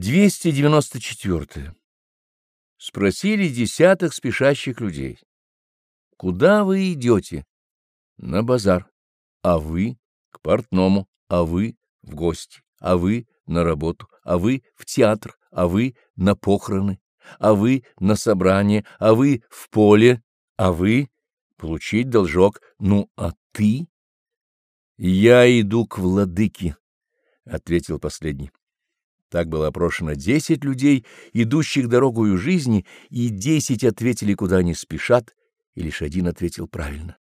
294. Спросили десятых спешащих людей. Куда вы идете? На базар. А вы? К портному. А вы? В гости. А вы? На работу. А вы? В театр. А вы? На похороны. А вы? На собрание. А вы? В поле. А вы? Получить должок. Ну, а ты? Я иду к владыке, — ответил последний. Так было опрошено десять людей, идущих дорогою жизни, и десять ответили, куда они спешат, и лишь один ответил правильно.